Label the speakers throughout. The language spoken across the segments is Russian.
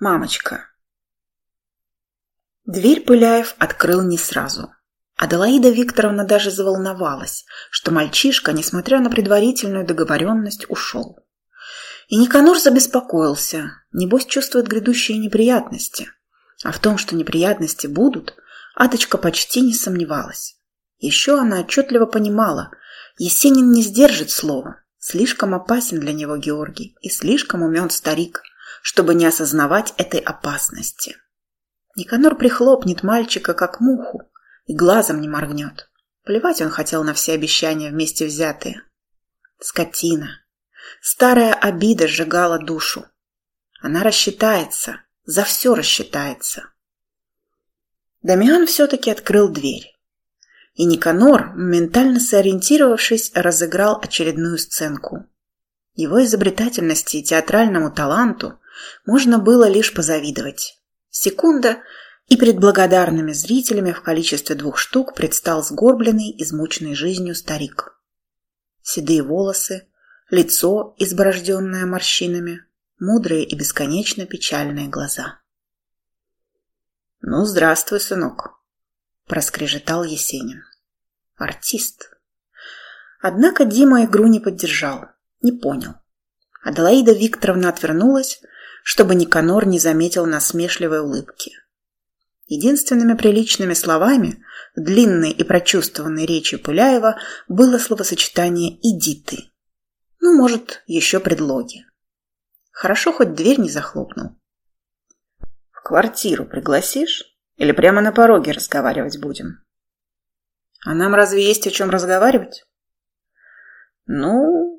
Speaker 1: Мамочка. Дверь Пыляев открыл не сразу. Аделаида Викторовна даже заволновалась, что мальчишка, несмотря на предварительную договоренность, ушел. И Никанор забеспокоился, небось чувствует грядущие неприятности. А в том, что неприятности будут, Адочка почти не сомневалась. Еще она отчетливо понимала, Есенин не сдержит слова. Слишком опасен для него Георгий и слишком умен старик – чтобы не осознавать этой опасности. Никанор прихлопнет мальчика, как муху, и глазом не моргнет. Плевать он хотел на все обещания вместе взятые. Скотина. Старая обида сжигала душу. Она рассчитается, за все рассчитается. Дамиан все-таки открыл дверь. И Никанор, моментально сориентировавшись, разыграл очередную сценку. Его изобретательности и театральному таланту можно было лишь позавидовать. Секунда, и перед благодарными зрителями в количестве двух штук предстал сгорбленный, измученный жизнью старик. Седые волосы, лицо, изборожденное морщинами, мудрые и бесконечно печальные глаза. «Ну, здравствуй, сынок», – проскрежетал Есенин. «Артист». Однако Дима игру не поддержал, не понял. Аделаида Викторовна отвернулась, чтобы Никанор не заметил насмешливой улыбки. Единственными приличными словами в длинной и прочувствованной речи Пыляева было словосочетание «иди ты». Ну, может, еще предлоги. Хорошо, хоть дверь не захлопнул. «В квартиру пригласишь? Или прямо на пороге разговаривать будем?» «А нам разве есть о чем разговаривать?» «Ну...»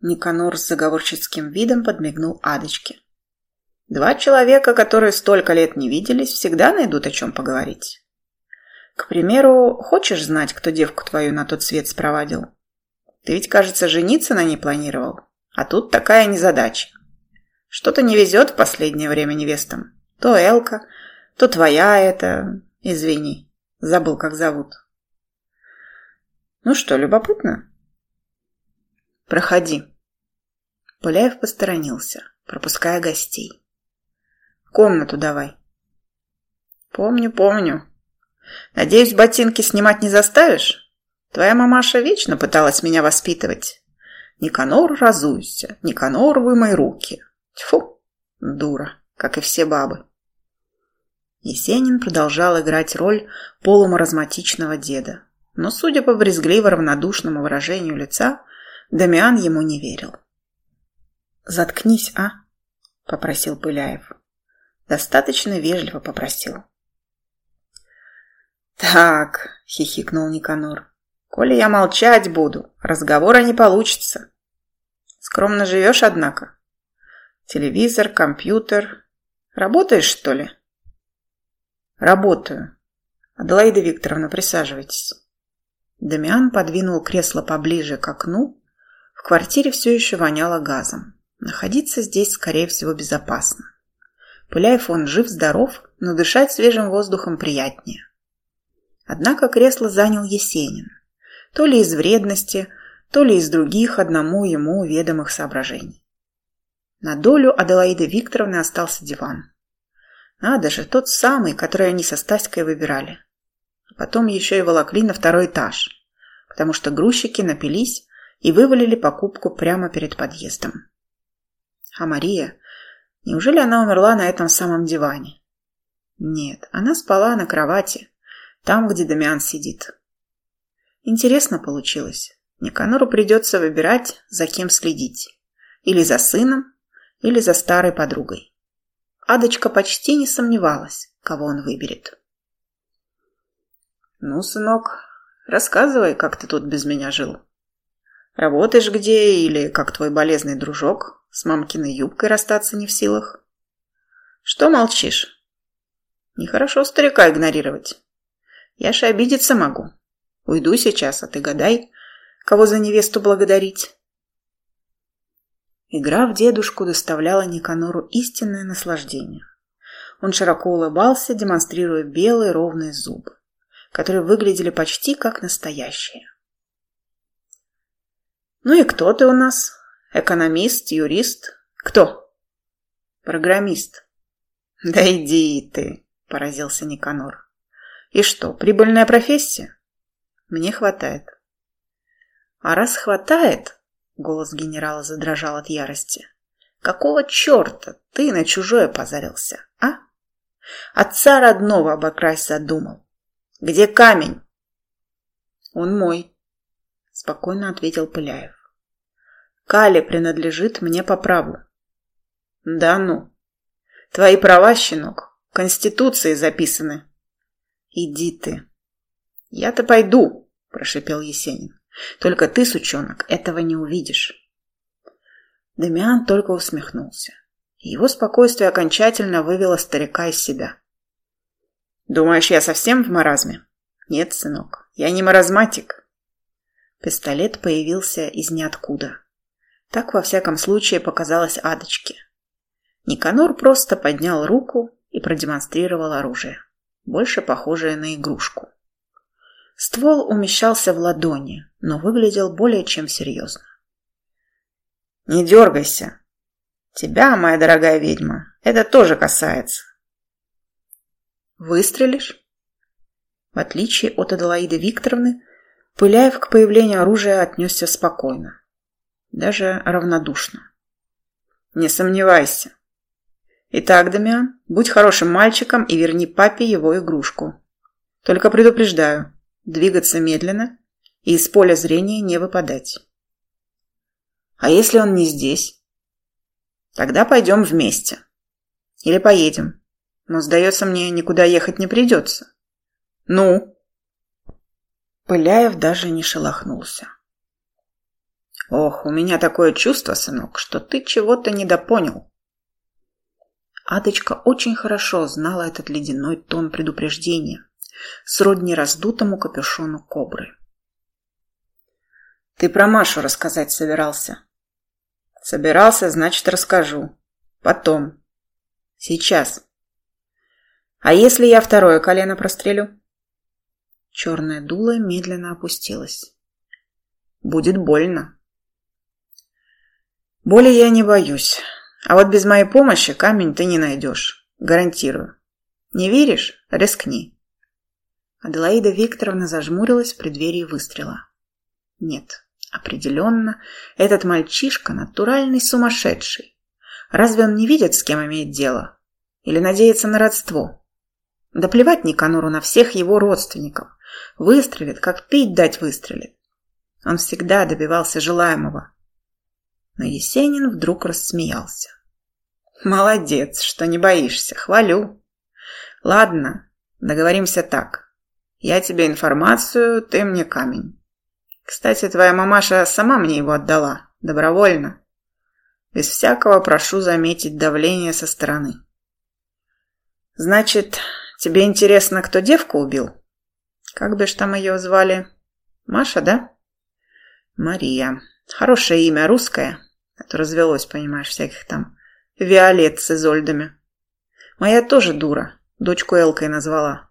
Speaker 1: Никанор с заговорческим видом подмигнул Адочке. Два человека, которые столько лет не виделись, всегда найдут о чем поговорить. К примеру, хочешь знать, кто девку твою на тот свет спровадил? Ты ведь, кажется, жениться на ней планировал. А тут такая незадача. Что-то не везет в последнее время невестам. То Элка, то твоя это... Извини, забыл, как зовут. Ну что, любопытно? Проходи. Пыляев посторонился, пропуская гостей. Комнату давай. Помню, помню. Надеюсь, ботинки снимать не заставишь? Твоя мамаша вечно пыталась меня воспитывать. Никанор, разуйся. Никанор, вымой руки. Тьфу, дура, как и все бабы. Есенин продолжал играть роль полумаразматичного деда. Но, судя по брезгливо-равнодушному выражению лица, Дамиан ему не верил. «Заткнись, а?» – попросил Пыляев. Достаточно вежливо попросил. «Так», — хихикнул Никанор, — «коли я молчать буду, разговора не получится. Скромно живешь, однако. Телевизор, компьютер. Работаешь, что ли?» «Работаю. Аделаида Викторовна, присаживайтесь». Дамиан подвинул кресло поближе к окну. В квартире все еще воняло газом. Находиться здесь, скорее всего, безопасно. Пыляев он жив-здоров, но дышать свежим воздухом приятнее. Однако кресло занял Есенин. То ли из вредности, то ли из других одному ему ведомых соображений. На долю Аделаиды Викторовны остался диван. Надо же, тот самый, который они со Стаськой выбирали. Потом еще и волокли на второй этаж, потому что грузчики напились и вывалили покупку прямо перед подъездом. А Мария, Неужели она умерла на этом самом диване? Нет, она спала на кровати, там, где Дамиан сидит. Интересно получилось. Никанору придется выбирать, за кем следить. Или за сыном, или за старой подругой. Адочка почти не сомневалась, кого он выберет. «Ну, сынок, рассказывай, как ты тут без меня жил. Работаешь где или как твой болезный дружок с мамкиной юбкой расстаться не в силах. Что молчишь? Нехорошо старика игнорировать. Я же обидеться могу. Уйду сейчас, а ты гадай, кого за невесту благодарить. Игра в дедушку доставляла Никанору истинное наслаждение. Он широко улыбался, демонстрируя белые ровные зубы, которые выглядели почти как настоящие. «Ну и кто ты у нас?» Экономист, юрист. Кто? Программист. Да иди ты, поразился Никанор. И что, прибыльная профессия? Мне хватает. А раз хватает, голос генерала задрожал от ярости, какого черта ты на чужое позарился, а? Отца родного обокрасть задумал. Где камень? Он мой, спокойно ответил Пыляев. Кали принадлежит мне по праву. Да ну. Твои права, щенок, в Конституции записаны. Иди ты. Я-то пойду, прошипел Есенин. Только ты, сучонок, этого не увидишь. Дамиан только усмехнулся. Его спокойствие окончательно вывело старика из себя. «Думаешь, я совсем в маразме?» «Нет, сынок, я не маразматик». Пистолет появился из ниоткуда. Так, во всяком случае, показалось Адочке. Никанор просто поднял руку и продемонстрировал оружие, больше похожее на игрушку. Ствол умещался в ладони, но выглядел более чем серьезно. «Не дергайся. Тебя, моя дорогая ведьма, это тоже касается». «Выстрелишь?» В отличие от Аделаиды Викторовны, Пыляев к появлению оружия отнесся спокойно, даже равнодушно. «Не сомневайся. Итак, Дамиан, будь хорошим мальчиком и верни папе его игрушку. Только предупреждаю, двигаться медленно и из поля зрения не выпадать. А если он не здесь? Тогда пойдем вместе. Или поедем. Но, сдается мне, никуда ехать не придется. Ну? Пыляев даже не шелохнулся. Ох, у меня такое чувство, сынок, что ты чего-то недопонял. Адочка очень хорошо знала этот ледяной тон предупреждения, сродни раздутому капюшону кобры. «Ты про Машу рассказать собирался?» «Собирался, значит, расскажу. Потом. Сейчас. А если я второе колено прострелю?» Черное дуло медленно опустилось. «Будет больно». «Боли я не боюсь. А вот без моей помощи камень ты не найдешь. Гарантирую. Не веришь? Рискни. Аделаида Викторовна зажмурилась в преддверии выстрела. Нет, определенно, этот мальчишка натуральный сумасшедший. Разве он не видит, с кем имеет дело? Или надеется на родство? Да плевать Никанору на всех его родственников. Выстрелит, как пить дать выстрелит. Он всегда добивался желаемого. Но Есенин вдруг рассмеялся. «Молодец, что не боишься, хвалю. Ладно, договоримся так. Я тебе информацию, ты мне камень. Кстати, твоя мамаша сама мне его отдала, добровольно. Без всякого, прошу заметить, давление со стороны. Значит, тебе интересно, кто девку убил? Как бишь там ее звали? Маша, да? Мария. Хорошее имя, русское. Это развелось, понимаешь, всяких там Виолет с Изольдами. Моя тоже дура. Дочку Элкой назвала.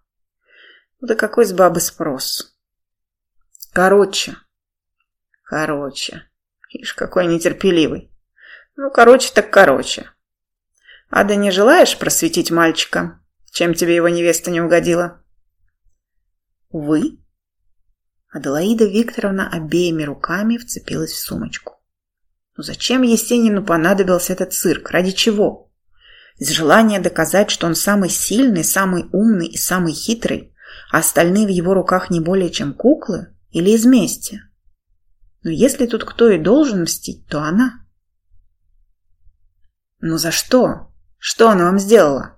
Speaker 1: Да какой с бабы спрос? Короче. Короче. Ишь, какой нетерпеливый. Ну, короче так короче. Ада, не желаешь просветить мальчика, чем тебе его невеста не угодила? Вы? Аделаида Викторовна обеими руками вцепилась в сумочку. Ну зачем Есенину понадобился этот цирк? Ради чего? Из желания доказать, что он самый сильный, самый умный и самый хитрый, а остальные в его руках не более чем куклы или из мести. Но если тут кто и должен мстить, то она. «Ну за что? Что она вам сделала?»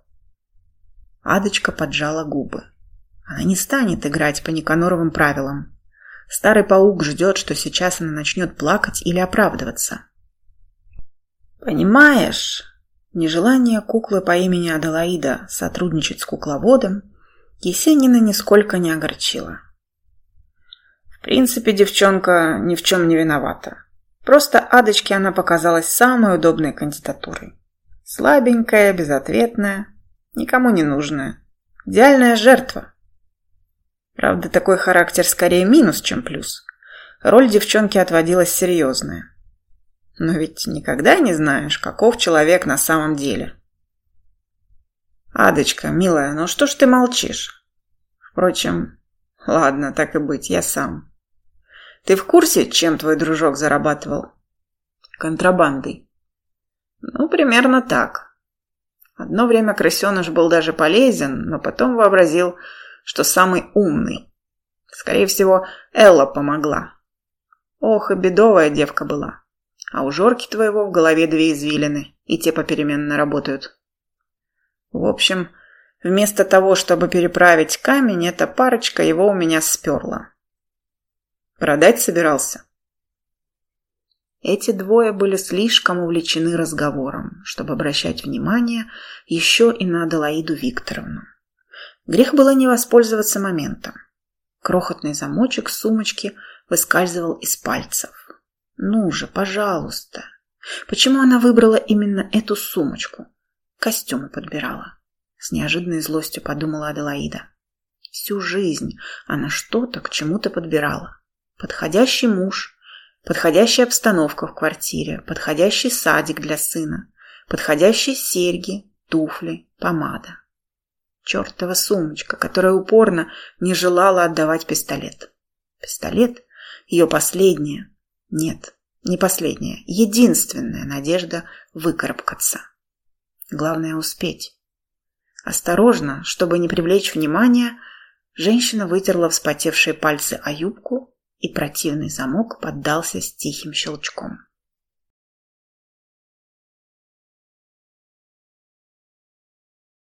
Speaker 1: Адочка поджала губы. Она не станет играть по Никаноровым правилам. Старый паук ждет, что сейчас она начнет плакать или оправдываться. «Понимаешь, нежелание куклы по имени Аделаида сотрудничать с кукловодом Есенина нисколько не огорчила. В принципе, девчонка ни в чем не виновата. Просто Адочке она показалась самой удобной кандидатурой. Слабенькая, безответная, никому не нужная. Идеальная жертва. Правда, такой характер скорее минус, чем плюс. Роль девчонки отводилась серьезная. Но ведь никогда не знаешь, каков человек на самом деле. Адочка, милая, ну что ж ты молчишь? Впрочем, ладно, так и быть, я сам. Ты в курсе, чем твой дружок зарабатывал? Контрабандой. Ну, примерно так. Одно время крысеныш был даже полезен, но потом вообразил, что самый умный. Скорее всего, Элла помогла. Ох, и бедовая девка была. А у Жорки твоего в голове две извилины, и те попеременно работают. В общем, вместо того, чтобы переправить камень, эта парочка его у меня сперла. Продать собирался? Эти двое были слишком увлечены разговором, чтобы обращать внимание еще и на Аделаиду Викторовну. Грех было не воспользоваться моментом. Крохотный замочек сумочки выскальзывал из пальцев. «Ну же, пожалуйста!» Почему она выбрала именно эту сумочку? Костюмы подбирала. С неожиданной злостью подумала Аделаида. Всю жизнь она что-то к чему-то подбирала. Подходящий муж, подходящая обстановка в квартире, подходящий садик для сына, подходящие серьги, туфли, помада. Чертова сумочка, которая упорно не желала отдавать пистолет. Пистолет – ее последняя, нет, не последняя, единственная надежда выкарабкаться. Главное успеть. Осторожно, чтобы не привлечь внимания, женщина вытерла вспотевшие пальцы о юбку, и противный замок поддался с тихим щелчком.